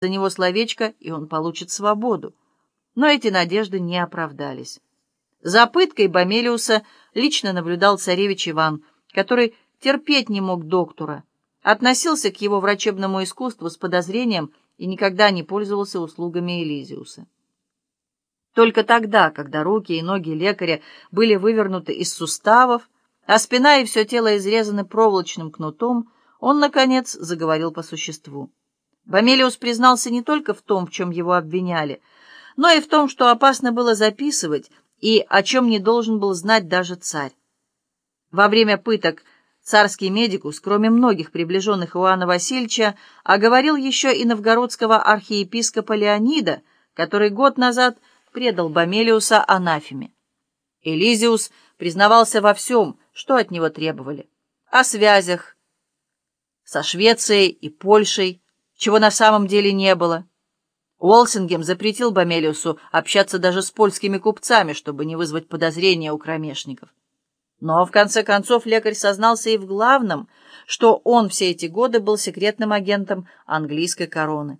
за него словечко, и он получит свободу. Но эти надежды не оправдались. За пыткой Бомелиуса лично наблюдал царевич Иван, который терпеть не мог доктора, относился к его врачебному искусству с подозрением и никогда не пользовался услугами Элизиуса. Только тогда, когда руки и ноги лекаря были вывернуты из суставов, а спина и все тело изрезаны проволочным кнутом, он, наконец, заговорил по существу. Бомелиус признался не только в том, в чем его обвиняли, но и в том, что опасно было записывать и о чем не должен был знать даже царь. Во время пыток царский медикус, кроме многих приближенных Иоанна Васильевича, оговорил еще и новгородского архиепископа Леонида, который год назад предал Бомелиуса анафеме. Элизиус признавался во всем, что от него требовали. О связях со Швецией и Польшей, чего на самом деле не было. Уолсингем запретил Бомелиусу общаться даже с польскими купцами, чтобы не вызвать подозрения у кромешников. Но, в конце концов, лекарь сознался и в главном, что он все эти годы был секретным агентом английской короны.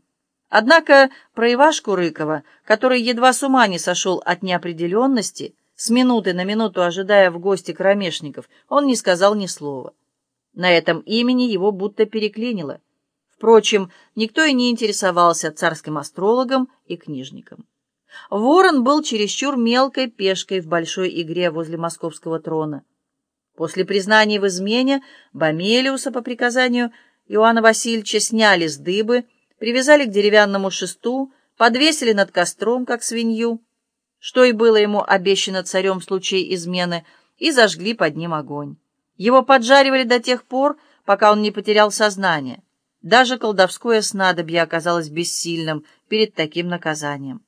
Однако про Ивашку Рыкова, который едва с ума не сошел от неопределенности, с минуты на минуту ожидая в гости кромешников, он не сказал ни слова. На этом имени его будто переклинило. Впрочем, никто и не интересовался царским астрологом и книжником. Ворон был чересчур мелкой пешкой в большой игре возле московского трона. После признания в измене Бомелиуса по приказанию Иоанна Васильевича сняли с дыбы, привязали к деревянному шесту, подвесили над костром, как свинью, что и было ему обещано царем в случае измены, и зажгли под ним огонь. Его поджаривали до тех пор, пока он не потерял сознание. Даже колдовское снадобье оказалось бессильным перед таким наказанием.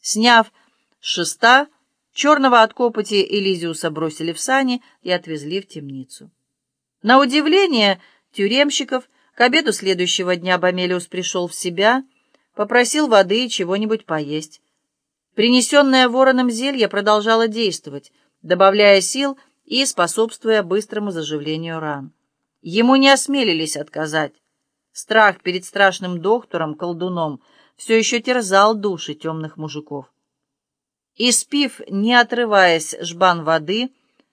Сняв шеста, черного от копоти Элизиуса бросили в сани и отвезли в темницу. На удивление тюремщиков, к обеду следующего дня Бомелиус пришел в себя, попросил воды и чего-нибудь поесть. Принесенное вороном зелье продолжало действовать, добавляя сил и способствуя быстрому заживлению ран. Ему не осмелились отказать. Страх перед страшным доктором-колдуном все еще терзал души темных мужиков. И спив, не отрываясь жбан воды,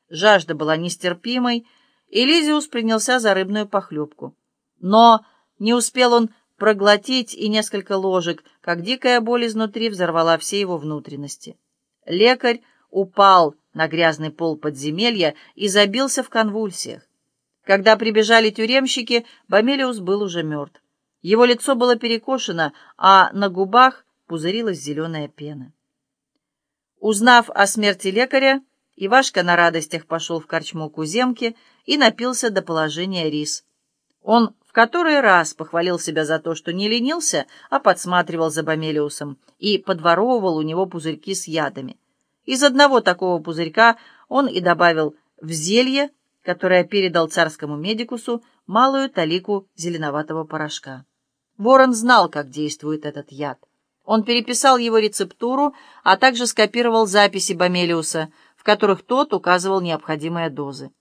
жажда была нестерпимой, Элизиус принялся за рыбную похлебку. Но не успел он проглотить и несколько ложек, как дикая боль изнутри взорвала все его внутренности. Лекарь упал на грязный пол подземелья и забился в конвульсиях. Когда прибежали тюремщики, Бомелиус был уже мертв. Его лицо было перекошено, а на губах пузырилась зеленая пена. Узнав о смерти лекаря, Ивашка на радостях пошел в корчму Куземки и напился до положения рис. Он в который раз похвалил себя за то, что не ленился, а подсматривал за Бомелиусом и подворовывал у него пузырьки с ядами. Из одного такого пузырька он и добавил в зелье которое передал царскому медикусу малую талику зеленоватого порошка. Ворон знал, как действует этот яд. Он переписал его рецептуру, а также скопировал записи Бомелиуса, в которых тот указывал необходимые дозы.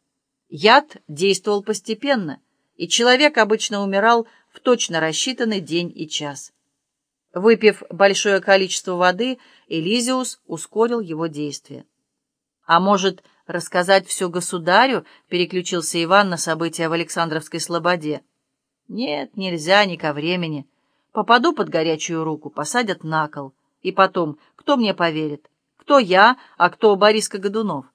Яд действовал постепенно, и человек обычно умирал в точно рассчитанный день и час. Выпив большое количество воды, Элизиус ускорил его действие. А может, рассказать все государю?» — переключился Иван на события в Александровской Слободе. «Нет, нельзя ни ко времени. Попаду под горячую руку, посадят на кол. И потом, кто мне поверит? Кто я, а кто Бориска Годунов?»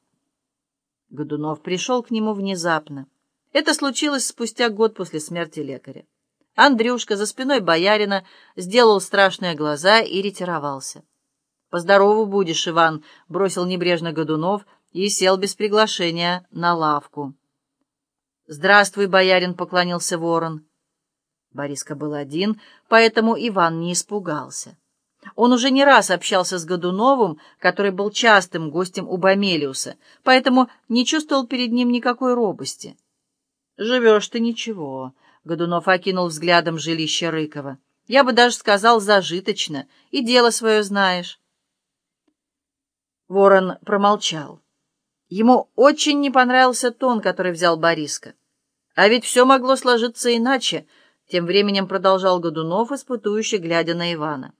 Годунов пришел к нему внезапно. Это случилось спустя год после смерти лекаря. Андрюшка за спиной боярина сделал страшные глаза и ретировался. «Поздорову будешь, Иван», — бросил небрежно Годунов — и сел без приглашения на лавку. «Здравствуй, боярин!» — поклонился ворон. Бориска был один, поэтому Иван не испугался. Он уже не раз общался с Годуновым, который был частым гостем у Бомелиуса, поэтому не чувствовал перед ним никакой робости. «Живешь ты ничего», — Годунов окинул взглядом жилище Рыкова. «Я бы даже сказал зажиточно, и дело свое знаешь». Ворон промолчал. Ему очень не понравился тон, который взял Бориска. А ведь все могло сложиться иначе. Тем временем продолжал Годунов, испытующе глядя на Ивана.